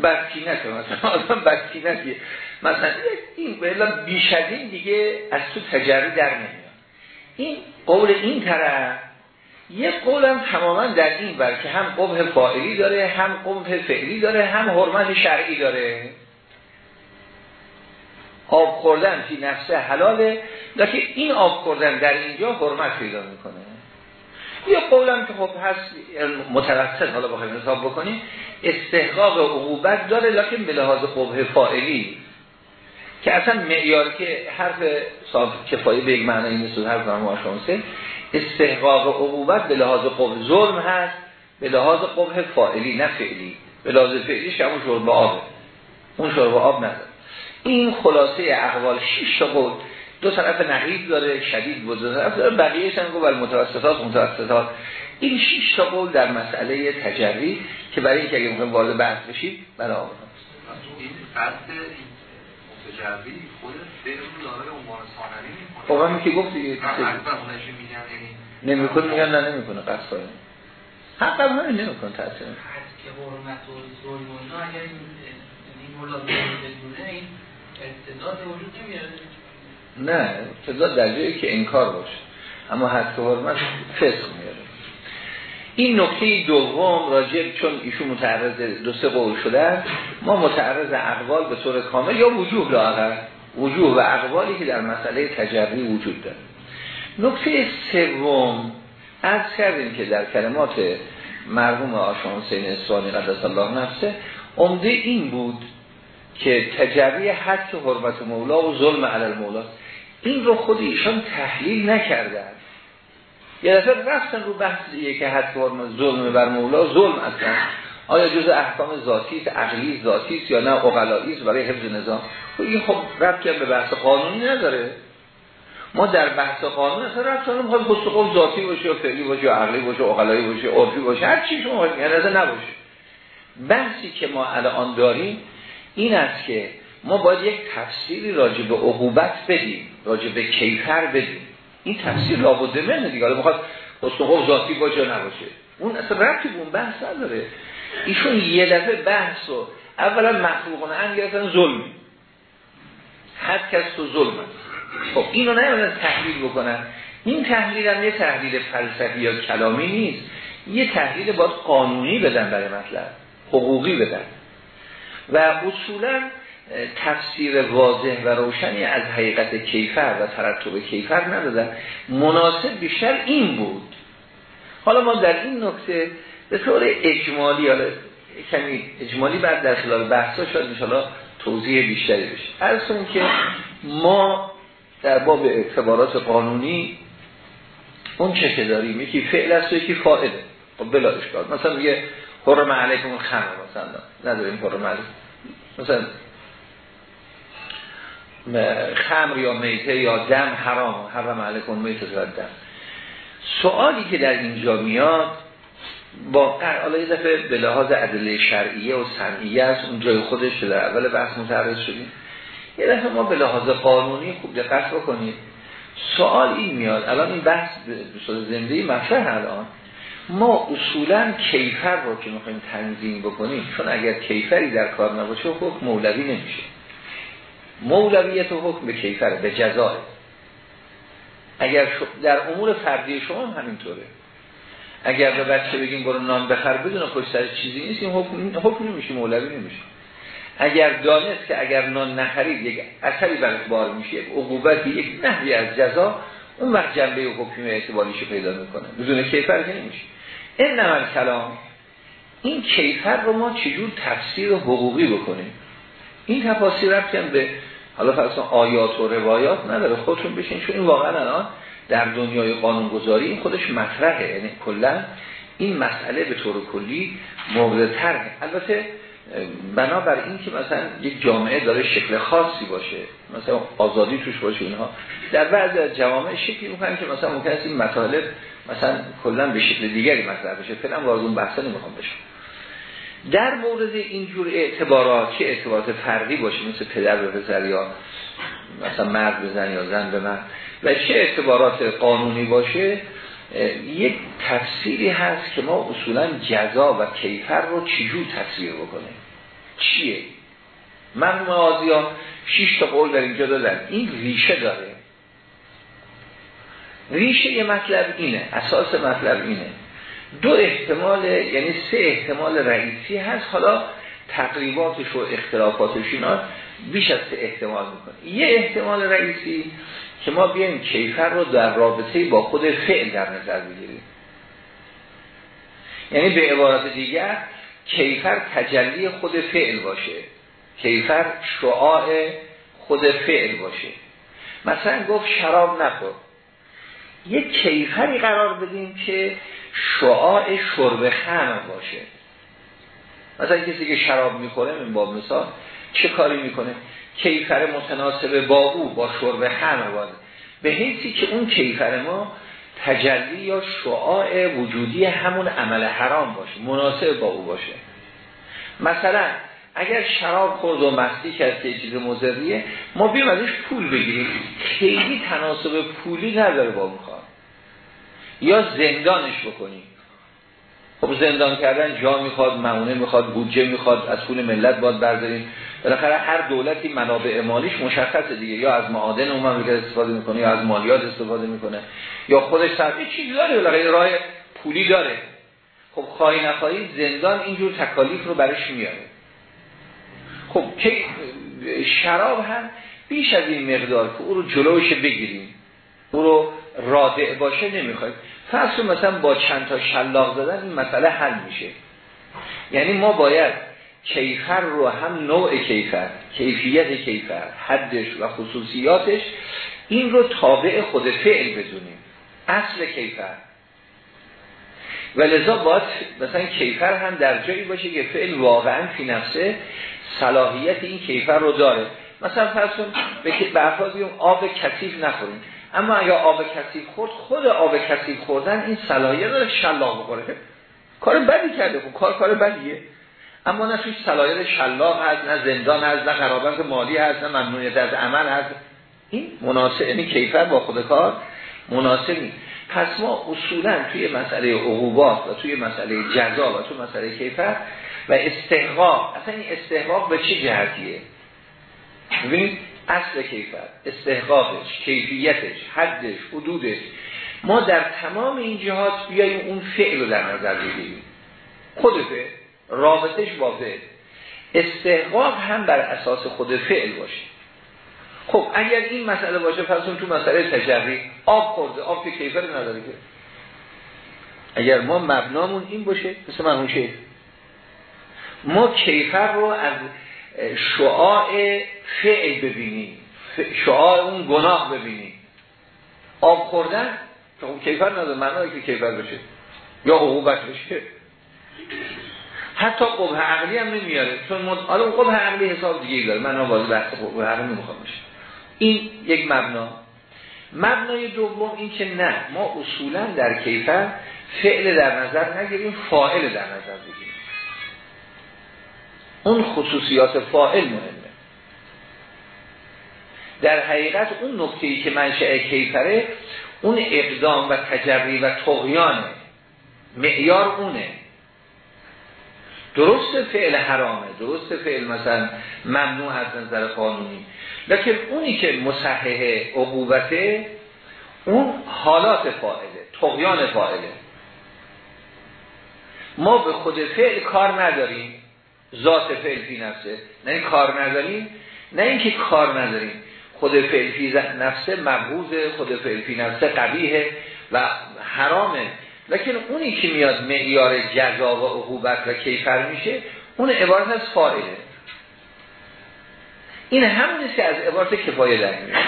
بد کینت مثلا آدم بد کینتیه. مثلا این به بیش دیگه از تو تجربه در نمیاد. این قول این طرف یه قولم تماما در این بر که هم قبه فاعلی داره هم قبه فعلی داره هم حرمت شرعی داره. آب خوردن فی نفسه حلاله لیکن این آب خوردن در اینجا حرمت پیدا می‌کنه. یه قولم که خب هست متوسط حالا بخوایم حساب بکنیم استحقاق عقوبت داره لیکن به لحاظ قبه فائلی که اصلا معیار که حرف صاحب کفایی به یک معنی نیست حرف ما شانسه استحقاق عقوبت به لحاظ قبه ظلم هست به لحاظ قبه فائلی نه فعلی. به لحاظ فعلیش همون شرب آبه اون شرب آب نداره. این خلاصه اقوال شیش قول. دو طرف نقیب داره شدید بود. دو طرف داره بقیه هم گفت متوسطات متوسطات. این شیش تا قول در مسئله تجری که برای اینکه اگه ممکن وارد بحث بشید برای آقا. این قصد متجری خود فعل داره عنوان ثانوی می‌کنه. خب که گفت دیگه. نمی‌کنه میگن نه نمی‌کنه قصد کنه حق هم نمی‌کنه تاثیر که حرمت و ظلم اگر این مولاد بدونه این استعداد وجود نمیاره. نه ابتدا در جایی که انکار باشه. اما حد حرمت فسق میاره. این نکته دوم راجع چون ایشون متعرض دو سه قول شده ما متعرض اقوال به طور کامل یا وجوه لاغر؟ وجوه و اقوالی که در مسئله تجربی وجود داره. نکته سوم از کردیم که در کلمات مرحوم آشان حسین اسفانی قدس الله نفسه عمده این بود که تجربی حد حرمت مولا و ظلم علی مولا این رو خود ایشان تحلیل نکردن یه دفعه رفتن رو بحث که حد حرمت ظلم بر مولا ظلم اصلا. آیا جز احکام ذاتی است عقلی ذاتی است یا نه اقلایی است برای حفظ نظام؟ خب این خب ربط به بحث قانونی نداره. ما در بحث قانون اصلا رفت ما ذاتی باشه و فعلی باشه و عقلی باشه و اقلایی باشه عرفی باشه هر چی شما یعنی نباشه. بحثی که ما الان داریم این است که ما باید یک تفسیری راجع به عقوبت بدیم راجع به کیفر بدیم. این تفسیر لابد منه دیگه. حالا می‌خواد استخواب ذاتی باشه نباشه. اون اصلا ربطی اون بحث نداره. ایشون یه دفعه بحث رو اولا مخلوقان ان گرفتن ظلم. حد کس تو ظلم خب اینو نمیدن تحلیل بکنن. این تحلیل هم یه تحلیل فلسفی یا کلامی نیست. یه تحلیل باید قانونی بدن برای مطلب حقوقی بدن. و اصولا تفسیر واضح و روشنی از حقیقت کیفر و ترتب کیفر ندادن. مناسب بیشتر این بود. حالا ما در این نکته به طور اجمالی حالا کمی اجمالی بعد در خلال بحثا شاید انشاءالله توضیح بیشتری بشه. از که ما در باب اعتبارات قانونی اون چه که داریم یکی فعل است و یکی فاعله خب بلا اشکال. مثلا میگه حرم علیکم خمر مثلا نداریم حرم علیکم. مثلا خمر یا میته یا دم حرام حرم علیکم میته و دم. سوالی که در اینجا میاد با حالا یه دفعه به لحاظ عدله شرعیه و سمعیه است اون جای خودش در اول بحث متعرض شدیم. یه دفعه ما به لحاظ قانونی خوب دقت بکنیم سوال این میاد الان این بحث صورت زنده مطرح الان. ما اصولا کیفر رو که می‌خوایم تنظیم بکنیم چون اگر کیفری در کار نباشه حکم مولوی نمیشه. مولویت و حکم به کیفر به جزای. اگر در امور فردی شما هم همینطوره. اگر به بچه بگیم برو نان بخر بدون پشت سر چیزی نیست این حکم, حکم نمیشه مولوی نمیشه. اگر دانست که اگر نان نخرید یک اثری برای بار میشه یک عقوبتی یک نحوی از جزا اون وقت جنبه حکم اعتباریشو پیدا می‌کنه. بدون کیفر که نمیشه. این نمال کلام این کیفر رو ما چجور تفسیر حقوقی بکنیم؟ این تفاسیر رفتن به حالا فرض آیات و روایات نداره خودتون بشین. چون این واقعا الان در دنیای قانونگذاری این خودش مطرحه. یعنی کلا این مسئله به طور کلی مورد طرح البته بنابر این که مثلا یک جامعه داره شکل خاصی باشه مثلا آزادی توش باشه اینها. در بعض از جوامع شکلی می‌کنن که مثلا ممکن است این مطالب مثلا کلا به شکل دیگری مطرح بشه. فعلا وارد اون بحثا نمی‌خوام بشم. در مورد اینجور اعتبارات چه اعتبارات فردی باشه مثل پدر به پسر یا مثلا مرد به زن یا زن به مرد و چه اعتبارات قانونی باشه یک تفسیری هست که ما اصولا جزا و کیفر رو چجور تصویر بکنه چیه؟ من ها شیش تا قول در اینجا دادن این ریشه داره. ریشه یه مطلب اینه. اساس مطلب اینه. دو احتمال یعنی سه احتمال رئیسی هست. حالا تقریباتش و اختلافاتش اینا بیش از سه احتمال می‌کنه. یه احتمال رئیسی که ما بیایم کیفر رو در رابطه با خود فعل در نظر بگیریم. یعنی به عبارت دیگر کیفر تجلی خود فعل باشه. کیفر شعاع خود فعل باشه. مثلا گفت شراب نخور. یک کیفری قرار بدیم که شعاع شرب خمر باشه. مثلا کسی که شراب می‌خوره من با مثال چه کاری می‌کنه؟ کیفر متناسب با او با شرب خمر باشه. به حیثی که اون کیفر ما تجلی یا شعاع وجودی همون عمل حرام باشه مناسب با او باشه. مثلا اگر شراب خورد و مستی کرد که چیز مزریه ما بیم ازش پول بگیریم. خیلی تناسب پولی نداره با اون یا زندانش بکنیم. خب زندان کردن جا می‌خواد معونه می‌خواد بودجه می‌خواد از پول ملت باید برداریم. بالاخره هر دولتی منابع مالیش مشخصه دیگه. یا از معادن اون مملکت استفاده می‌کنه یا از مالیات استفاده می‌کنه. یا خودش صرفی چیزی داره بالاخره راه پولی داره. خب خواهی نخواهی زندان اینجور تکالیف رو برش میاره. خب که شراب هم بیش از این مقدار که او رو جلوش بگیریم او رو رادع باشه نمی‌خوایم. فرض مثلا با چند تا شلاق زدن این مسئله حل میشه. یعنی ما باید کیفر رو هم نوع کیفر کیفیت کیفر حدش و خصوصیاتش این رو تابع خود فعل بدونیم. اصل کیفر. و لذا باید مثلا کیفر هم در جایی باشه که فعل واقعا فی نفسه صلاحیت این کیفر رو داره. مثلا فرض کن به افراد آب کثیف نخوریم. اما اگر آب کثیف خورد خود آب کثیف خوردن این صلاحیت داره شلاق بخوره کار بدی کرده خب کار کار بدیه. اما نه توی صلاحیت شلاق هست نه زندان هست نه قرابت مالی هست نه ممنوعیت از عمل هست. این مناسب یعنی کیفر با خود کار مناسب نیست. پس ما اصولا توی مسئله عقوبات و توی مسئله جزا و توی مسئله کیفر و استحقاق اصلا این استحقاق به چه جهتیه؟ ببینید اصل کیفر استحقاقش کیفیتش حدش حدودش. ما در تمام این جهات بیاییم اون فعل رو در نظر بگیریم. خود فعل رابطش با فعل. استحقاق هم بر اساس خود فعل باشه. خب اگر این مسئله باشه پس تو مسئله تجربی آب خورده آب که کیفر نداره که. اگر ما مبنامون این باشه مثل من ما کیفر رو از شعاع فعل ببینیم شعاع اون گناه ببینیم آب خوردن خب کیفر نداره معنی که کیفر بشه یا عقوبت بشه حتی قبه عقلی هم نمیاره. چون مد... حالا اون قبه عقلی حساب دیگه داره. من وارد بحث قبه عقلی نمی‌خوام بشه این یک مبنا. مبنای دوم این که نه. ما اصولا در کیفر فعل در نظر نگیریم فاعل در نظر بگیریم. اون خصوصیات فاعل مهمه. در حقیقت اون نکته ای که منشأ کیفره اون اقدام و تجری و تغیانه معیار اونه. درست فعل حرامه درست فعل مثلا ممنوع از نظر قانونی. لیکن اونی که مصحح عقوبته اون حالات فاعله تغیان فاعله. ما به خود فعل کار نداریم. ذات فعل فی نفسه. نه کار نداریم نه اینکه کار نداریم خود فعل فی نفسه مبغوضه خود فعل فی نفسه قبیه و حرامه. لیکن اونی که میاد معیار جزا و عقوبت و کیفر میشه اون عبارت از فاعله. این همونیست که از عبارت کفایه در میاد.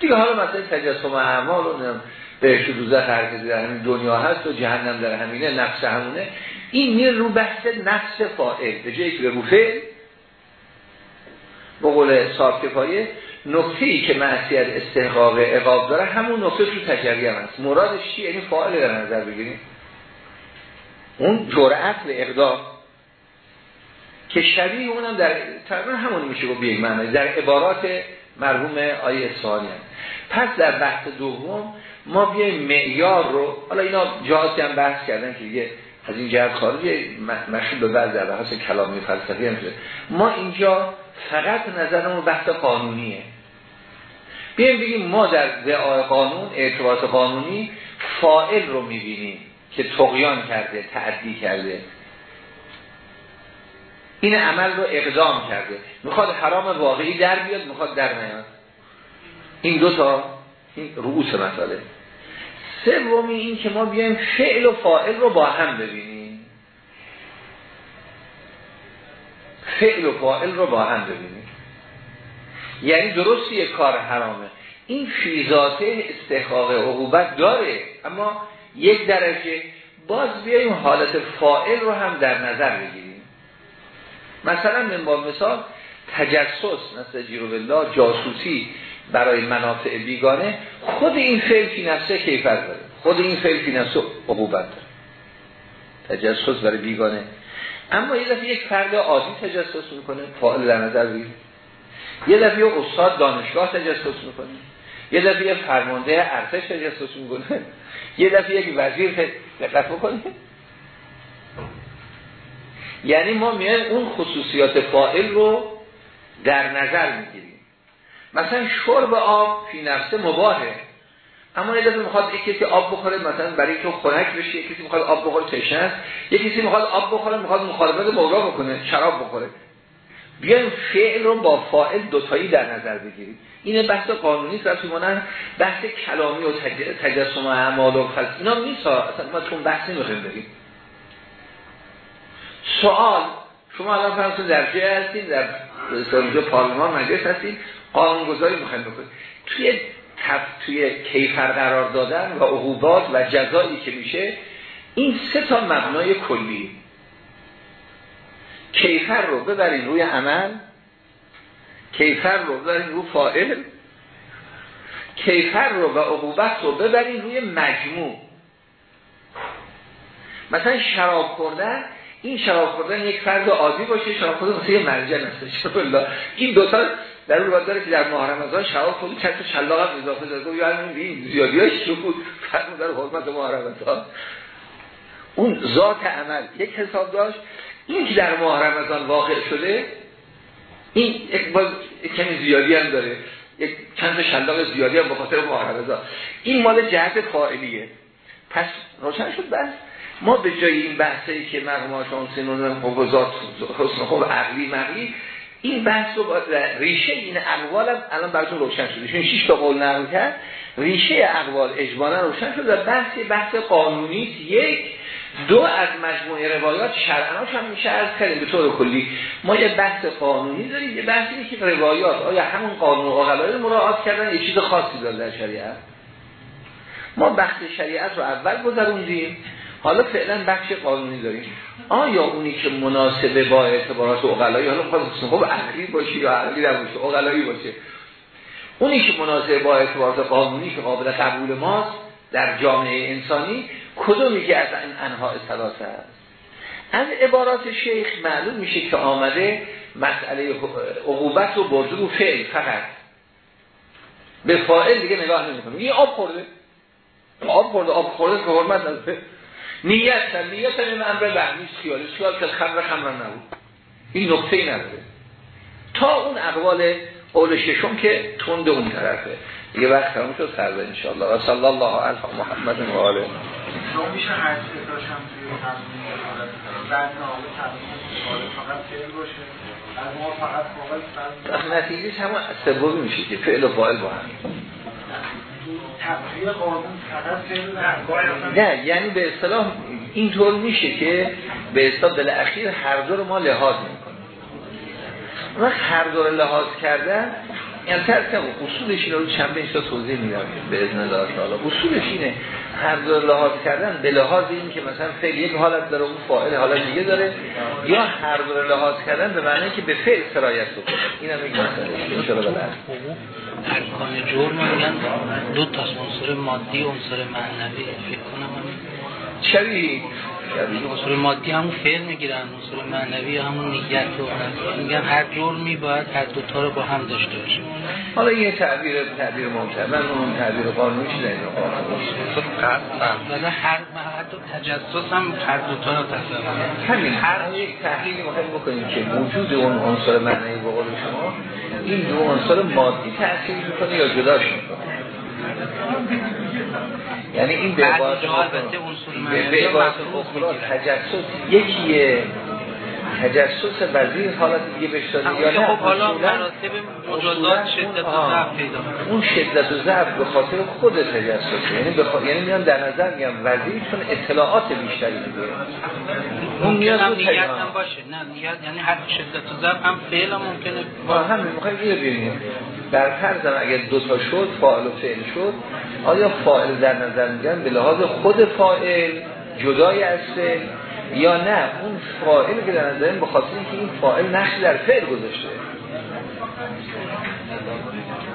دیگه حالا مثلا تجسم اعمال و بهش دوزخ هر در همین دنیا هست و جهنم در همینه نفس همونه. این میره رو بحث نفس فائل به جایی که به رو فعل به قول صاحب کفایه نقطه ای که معصیت استحقاق اقاب داره همون نقطه تو تجربه هم هست مرادش چیه؟ یعنی فاعل در نظر بگیریم. اون جرأت و اقدام که شبیه اونم در تقریبا همون میشه با بیگ معنی. در عبارات مرحوم آیه اصحانی پس در بحث دوم ما بیایم معیار رو حالا اینا جهاتی هم بحث کردن که دیگه از این جهت خارجی مشهور به بعض در بحث کلامی فلسفی هم شده. ما اینجا فقط نظرمون بحث قانونیه. بیایم بگیم ما در دعای قانون اعتبارات قانونی فائل رو می‌بینیم که تقیان کرده تعدی کرده. این عمل رو اقدام کرده. می‌خواد حرام واقعی در بیاد می‌خواد در نیاد. این دو تا این رؤوس مسئله. سومی این که ما بیایم فعل و فاعل رو با هم ببینیم. فعل و فاعل رو با هم ببینیم. یعنی درست یک کار حرامه. این فیزاته استحقاق عقوبت داره. اما یک درجه باز بیایم حالت فائل رو هم در نظر بگیریم. مثلا من با مثال تجسس مثل جیرو جاسوسی برای منافع بیگانه خود این فعل فی نفسه کیفر داره. خود این فعل فی نفسه عقوبت داره. تجسس برای بیگانه. اما یه دفعه یک فرد عادی تجسس می‌کنه فاعل در نظر بگیریم یه دفعه استاد دانشگاه تجسس می‌کنه. یه دفعه فرمانده ارتش تجسس می‌کنه. یه دفعه یک وزیر دقت بکنه. یعنی ما میایم اون خصوصیات فائل رو در نظر می‌گیریم. مثلا شرب آب فی نفسه مباهه. اما یه دفعه می‌خواد یک کسی آب بخوره مثلا برای که خنک بشه یک کسی می‌خواد آب بخوره تشنه است. یک کسی می‌خواد آب بخوره می‌خواد مخالفت مولا بکنه شراب بخوره. بیایم فعل رو با فاعل دوتایی در نظر بگیریم این بحث قانونی است مانن بحث کلامی و تجسم و اعمال و فلس اینا نیست اصلا ما تون بحث نمی‌خوایم بریم. سوال. شما الان فرض در جای هستین در اینجا پارلمان مجلس هستین. قانونگذاری می‌خوایم بکنید توی تف... توی کیفر قرار دادن و عقوبات و جزایی که میشه این سه تا مبنای کلی. کیفر رو ببرین روی عمل کیفر رو ببرین روی فائل کیفر رو و عقوبت رو ببرین روی مجموع. مثلا شراب خوردن این شراب خوردن یک فرد عادی باشه شراب خوردن یه مرجع نسته این دوتا در اون وقت داره که در ماه رمضان شراب خود چند تا شلاق هم اضافه داره یا همین زیادیاش رو بود. فرمود در حرمت ماه رمضان. اون ذات عمل یک حساب داشت. این که در ماه رمضان واقع شده این یک باز کمی زیادی هم داره. یک چند تا شلاق زیادی هم به خاطر ماه رمضان. این مال جهت فاعلیه. پس روشن شد بس. ما به جای این بحثی که مرحوم شما سنون حقوقات حسن خوب عقلی مقلی این بحث رو ریشه این اقوال الان براتون روشن شده. چون 6 تا قول نقل کرد ریشه اقوال اجمالا روشن شد و بحث بحث قانونی یک دو از مجموعه روایات شرعناش هم میشه از کردیم به طور کلی. ما یه بحث قانونی داریم یه بحثی که روایات آیا همون قانون و رو مراعات کردن؟ یه چیز خاصی داره در شریعت. ما بحث شریعت رو اول گذروندیم. حالا فعلا بخش قانونی داریم. آیا اونی که مناسبه با اعتبارات اقلایی حالا خواست خب عقلی باشه یا عقلی نباشه اقلایی باشه. اونی که مناسبه با اعتبارات قانونی که قابل قبول ماست در جامعه انسانی کدومی که از این انها ثلاثه است؟ از عبارات شیخ معلوم میشه که آمده مسئله عقوبت رو برده رو فعل فقط. به فاعل دیگه نگاه نمی‌کنه. یه آب خورده. آب خورده آب خورده که حرمت نداره. نیت هم نیت هم این امر وهمی خیالی خیال که خمر خمر نبود. این نقطه ای نداره. تا اون اقوال قول ششم که تند اون طرفه. یه وقت تموم شد سرده انشاءالله. و صلی الله علی محمد و آله. میشه هر فقط نتیجه همون سومی میشه که فعل و فاعل با هم. نه یعنی به اصطلاح اینطور میشه که به اصطلاح دل اخیر هر دو رو ما لحاظ می‌کنیم. وقت هر دو رو لحاظ کردن یعنی ترک اصولش اینه رو چند بینش توضیح میدم به اذن الله تعالی. اصولش اینه هر دو لحاظ کردن به لحاظ این که مثلا فعل یک حالت داره اون فاعل حالت دیگه داره یا هر دو لحاظ کردن به معنی که به فعل سرایت بکنه. اینم یک مسئله. ان ارکان جرم میگن. دو تا عنصر مادی عنصر معنوی. فکر کنم شبیه عنصر مادی همون فعل می‌گیرن عنصر معنوی همون نیت رو میگن هر جرمی باید هر دو تا رو با هم داشته باشه حالا یه تعبیر تعبیر معتبر اون تعبیر قانونی شده این قانونی هر حتی تجسس هم هر دو تا رو تصور همین. هر یک تحلیلی مهم بکنیم که وجود اون عنصر معنوی به قول شما این دو عنصر مادی تأثیر می‌کنه یا جداش می‌کنه؟ یعنی این به عبارت به عبارت اخرى. تجسس. یکیه تجسس وزیر حالت دیگه بهش داده یا نه؟ خب حالا مراتب مجازات شدت و ضعف پیدا اون شدت و ضعف به خاطر خود تجسس. یعنی بخ... یعنی میان در نظر میگم وزیر چون اطلاعات بیشتری دیگه اون نیاز هم نیت هم باشه. نه نیت یعنی هر شدت و ضعف هم فعل هم ممکنه با هم می‌خوایم اینو ببینیم. در فرضم اگر دو تا شد فاعل و فعل شد آیا فاعل در نظر میگن؟ به لحاظ خود فاعل جدای از فعل یا نه؟ اون فاعل که در نظر به خاطر اینکه این فاعل نقش در فعل گذاشته.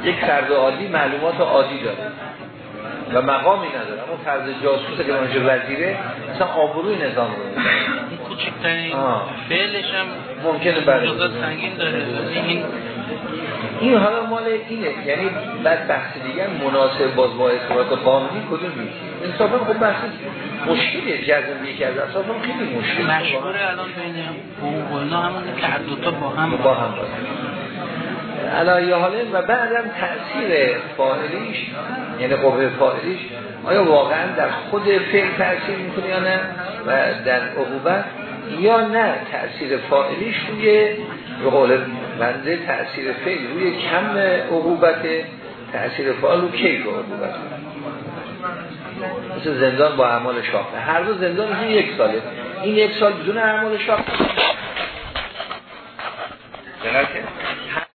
یک فرد عادی معلومات عادی داره و مقامی نداره. اما فرد جاسوسه که اونجا وزیره مثلا آبروی نظام رو این کوچکترین فعلش هم ممکنه برای سنگین داره. این این حالا مال اینه. یعنی بعد بحث دیگه مناسب باز با اثبات قانونی کدوم میشه انصافا خب بحث مشکلی جزم که از اساسا خیلی مشکل. مشهوره الان بین حقوق اینا همون که هر دوتا با هم با هم علایه حاله و بعدم تأثیر فاعلیش یعنی قوه فاعلیش آیا واقعا در خود فعل تأثیر می‌کنه یا نه؟ و در عقوبت یا نه تأثیر فاعلیش روی به قول بنده تأثیر فعل روی کم عقوبت تأثیر فعال رو کیف عقوبت؟ مثل زندان با اعمال شاقه هر دو زندان یک ساله. این یک سال بدون اعمال شاقه